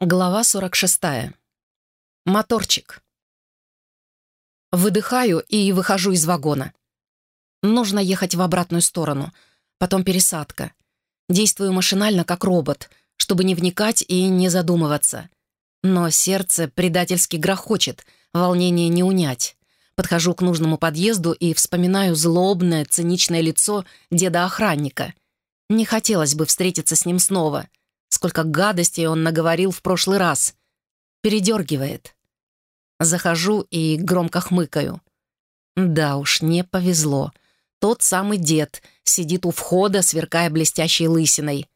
Глава 46. Моторчик. Выдыхаю и выхожу из вагона. Нужно ехать в обратную сторону, потом пересадка. Действую машинально, как робот, чтобы не вникать и не задумываться. Но сердце предательски грохочет, волнение не унять. Подхожу к нужному подъезду и вспоминаю злобное, циничное лицо деда-охранника. Не хотелось бы встретиться с ним снова — Сколько гадостей он наговорил в прошлый раз. Передергивает. Захожу и громко хмыкаю. Да уж, не повезло. Тот самый дед сидит у входа, сверкая блестящей лысиной.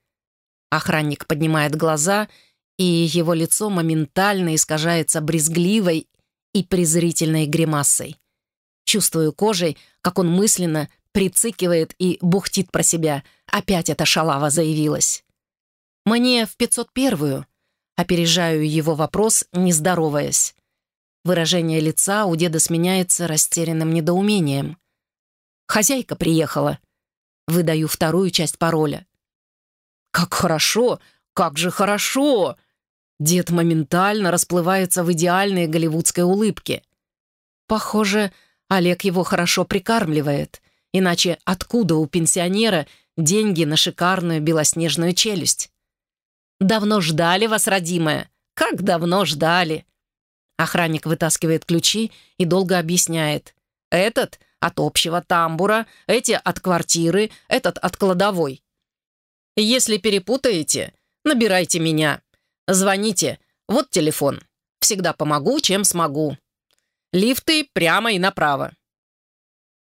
Охранник поднимает глаза, и его лицо моментально искажается брезгливой и презрительной гримасой. Чувствую кожей, как он мысленно прицикивает и бухтит про себя. Опять эта шалава заявилась. «Мне в 501-ю», — опережаю его вопрос, не здороваясь. Выражение лица у деда сменяется растерянным недоумением. «Хозяйка приехала». Выдаю вторую часть пароля. «Как хорошо! Как же хорошо!» Дед моментально расплывается в идеальной голливудской улыбке. Похоже, Олег его хорошо прикармливает. Иначе откуда у пенсионера деньги на шикарную белоснежную челюсть? «Давно ждали вас, родимая! Как давно ждали!» Охранник вытаскивает ключи и долго объясняет. «Этот от общего тамбура, эти от квартиры, этот от кладовой. Если перепутаете, набирайте меня. Звоните, вот телефон. Всегда помогу, чем смогу. Лифты прямо и направо».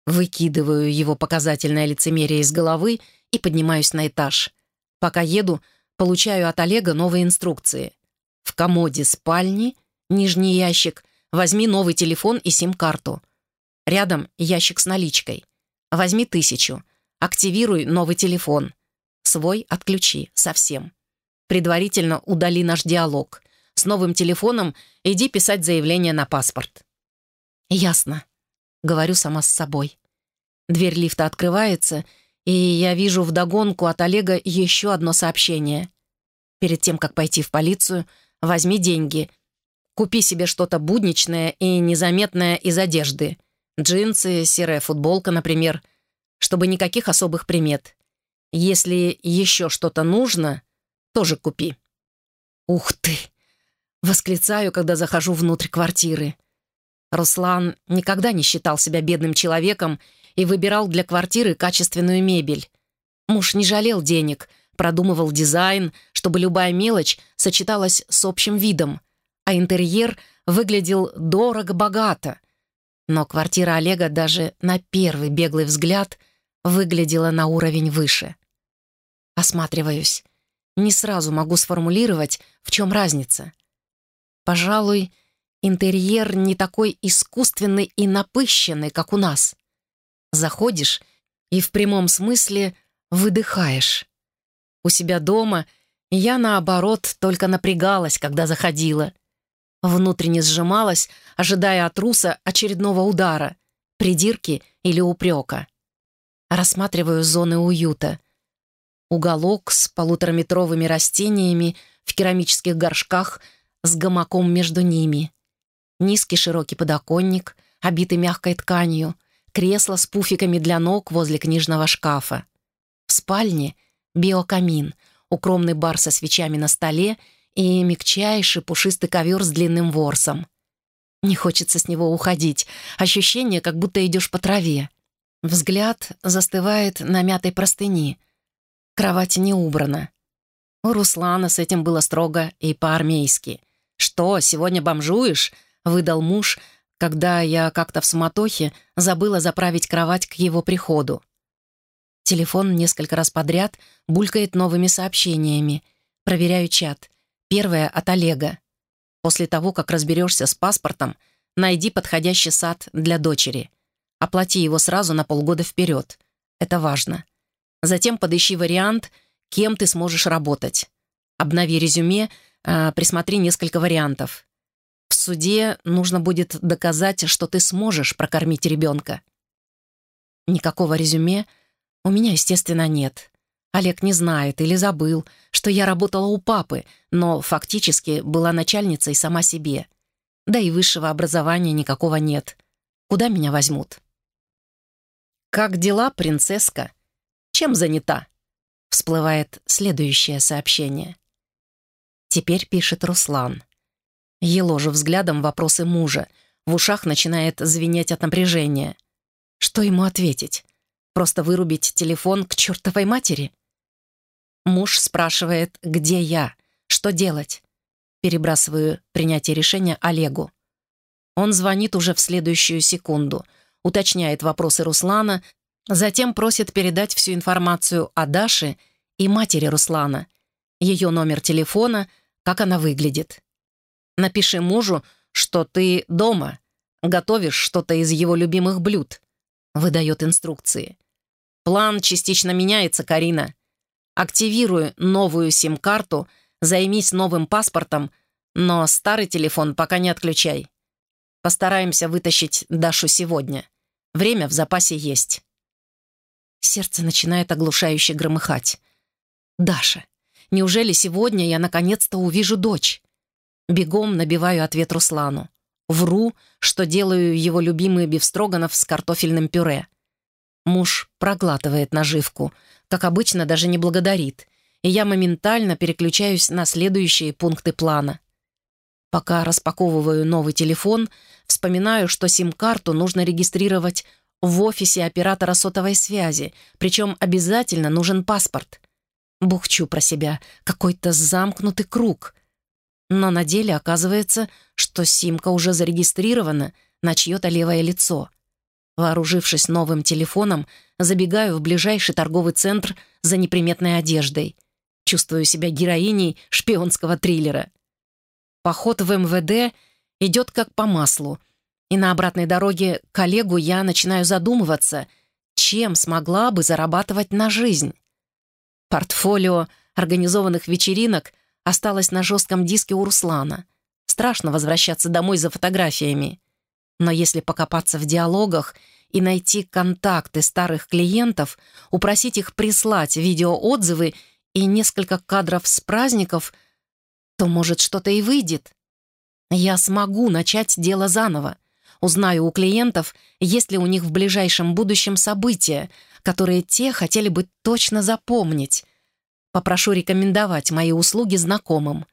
Выкидываю его показательное лицемерие из головы и поднимаюсь на этаж. Пока еду, Получаю от Олега новые инструкции. В комоде спальни, нижний ящик, возьми новый телефон и сим-карту. Рядом ящик с наличкой. Возьми тысячу. Активируй новый телефон. Свой отключи совсем. Предварительно удали наш диалог. С новым телефоном иди писать заявление на паспорт. Ясно. Говорю сама с собой. Дверь лифта открывается, и я вижу вдогонку от Олега еще одно сообщение. Перед тем, как пойти в полицию, возьми деньги. Купи себе что-то будничное и незаметное из одежды. Джинсы, серая футболка, например, чтобы никаких особых примет. Если еще что-то нужно, тоже купи. «Ух ты!» — восклицаю, когда захожу внутрь квартиры. Руслан никогда не считал себя бедным человеком и выбирал для квартиры качественную мебель. Муж не жалел денег, продумывал дизайн, чтобы любая мелочь сочеталась с общим видом, а интерьер выглядел дорого-богато. Но квартира Олега даже на первый беглый взгляд выглядела на уровень выше. Осматриваюсь. Не сразу могу сформулировать, в чем разница. Пожалуй, интерьер не такой искусственный и напыщенный, как у нас. Заходишь и в прямом смысле выдыхаешь. У себя дома я, наоборот, только напрягалась, когда заходила. Внутренне сжималась, ожидая от Руса очередного удара, придирки или упрека. Рассматриваю зоны уюта. Уголок с полутораметровыми растениями в керамических горшках с гамаком между ними. Низкий широкий подоконник, обитый мягкой тканью — кресло с пуфиками для ног возле книжного шкафа. В спальне биокамин, укромный бар со свечами на столе и мягчайший пушистый ковер с длинным ворсом. Не хочется с него уходить. Ощущение, как будто идешь по траве. Взгляд застывает на мятой простыни. Кровать не убрана. У Руслана с этим было строго и по-армейски. «Что, сегодня бомжуешь?» — выдал муж — когда я как-то в суматохе забыла заправить кровать к его приходу. Телефон несколько раз подряд булькает новыми сообщениями. Проверяю чат. Первое от Олега. После того, как разберешься с паспортом, найди подходящий сад для дочери. Оплати его сразу на полгода вперед. Это важно. Затем подыщи вариант, кем ты сможешь работать. Обнови резюме, э, присмотри несколько вариантов. В суде нужно будет доказать, что ты сможешь прокормить ребенка. Никакого резюме у меня, естественно, нет. Олег не знает или забыл, что я работала у папы, но фактически была начальницей сама себе. Да и высшего образования никакого нет. Куда меня возьмут? «Как дела, принцесска? Чем занята?» Всплывает следующее сообщение. Теперь пишет Руслан. Еложу взглядом вопросы мужа. В ушах начинает звенеть от напряжения. Что ему ответить? Просто вырубить телефон к чертовой матери? Муж спрашивает, где я, что делать. Перебрасываю принятие решения Олегу. Он звонит уже в следующую секунду, уточняет вопросы Руслана, затем просит передать всю информацию о Даше и матери Руслана, ее номер телефона, как она выглядит. Напиши мужу, что ты дома, готовишь что-то из его любимых блюд. Выдает инструкции. План частично меняется, Карина. Активируй новую сим-карту, займись новым паспортом, но старый телефон пока не отключай. Постараемся вытащить Дашу сегодня. Время в запасе есть. Сердце начинает оглушающе громыхать. Даша. Неужели сегодня я наконец-то увижу дочь? Бегом набиваю ответ Руслану. Вру, что делаю его любимый бифстроганов с картофельным пюре. Муж проглатывает наживку, как обычно даже не благодарит, и я моментально переключаюсь на следующие пункты плана. Пока распаковываю новый телефон, вспоминаю, что сим-карту нужно регистрировать в офисе оператора сотовой связи, причем обязательно нужен паспорт. Бухчу про себя, какой-то замкнутый круг. Но на деле оказывается, что симка уже зарегистрирована на чье-то левое лицо. Вооружившись новым телефоном, забегаю в ближайший торговый центр за неприметной одеждой. Чувствую себя героиней шпионского триллера. Поход в МВД идет как по маслу, и на обратной дороге коллегу я начинаю задумываться, чем смогла бы зарабатывать на жизнь. Портфолио организованных вечеринок осталось на жестком диске у Руслана. Страшно возвращаться домой за фотографиями. Но если покопаться в диалогах и найти контакты старых клиентов, упросить их прислать видеоотзывы и несколько кадров с праздников, то, может, что-то и выйдет. Я смогу начать дело заново. Узнаю у клиентов, есть ли у них в ближайшем будущем события, которые те хотели бы точно запомнить. Попрошу рекомендовать мои услуги знакомым.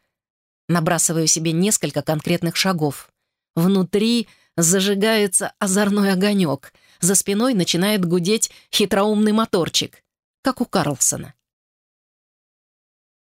Набрасываю себе несколько конкретных шагов. Внутри зажигается озорной огонек. За спиной начинает гудеть хитроумный моторчик, как у Карлсона.